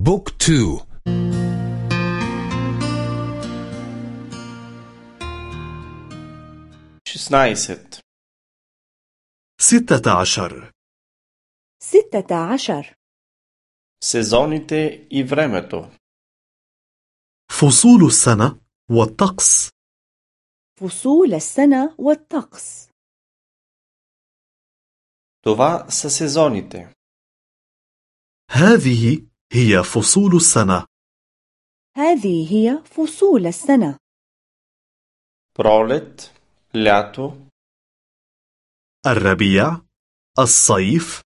بوك تو شسنايست ستة عشر ستة عشر сезоните и времето. فصول السنة والطقس فصول السنة والطقس Това са сезоните. هذه هي فصول السنة هذه هي فصول السنة Пролет, лято, الربيع الصيف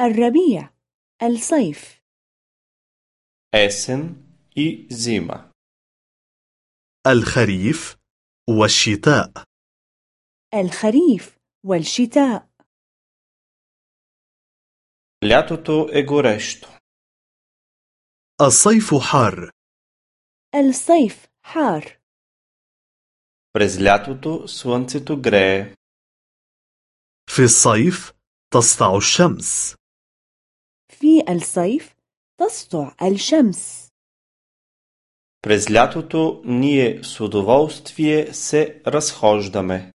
الربيع الصيف есен и зима. الخريف والشتاء الخريف والشتاء Лятото е горещо. الصيف حار الصيف حار През лятото слънцето грее. في الصيف تسطع الشمس في الصيف تسطع الشمس През лятото ние с удоволствие се разхождаме.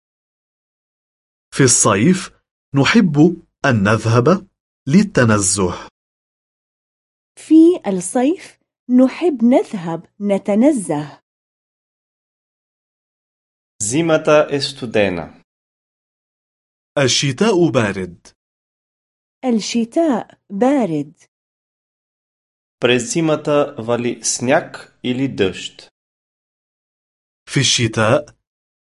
في الصيف نحب أن نذهب للتنزه في الصيف نحب نذهب نتنزه Зимата е студена. الشتاء بارد الشتاء بارد През зимата вали сняг или дъжд. في الشتاء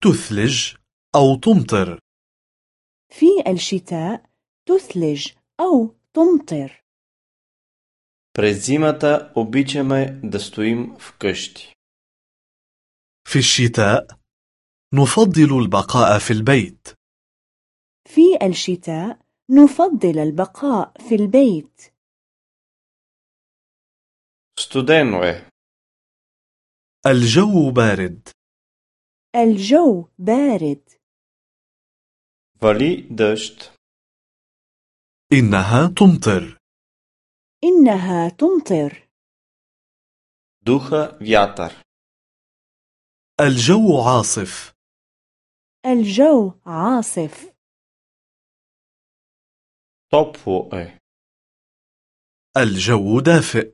تثلج أو تمطر في الشتاء تثلج أو تمطر През зимата обичаме да стоим вкъщи. في الشتاء نفضل البقاء في البيت في الشتاء نفضل البقاء في البيت Студено е. الجو بارد الجو بارد Вали дъжд. إنها تمطر إنها تمطر Духа вятър. الجو عاصف الجو عاصف Топло е. الجو دافئ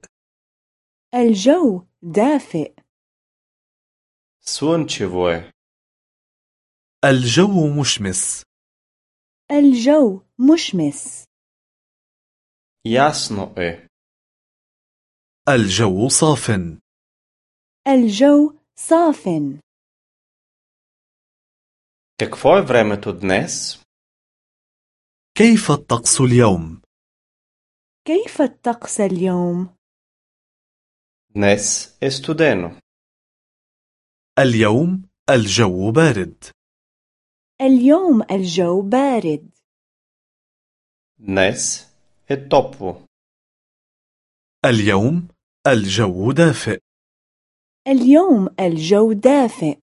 الجو دافئ Слънчево е. الجو مشمس الجو مشمس Ясно е. الجو صاف الجو صاف Какво е времето днес? كيف الطقس اليوم؟ كيف الطقس اليوم؟ Днес е студено. اليوم الجو بارد اليوم الجو بارد Днес الطبو اليوم الجو دافئ. اليوم الجو دافئ.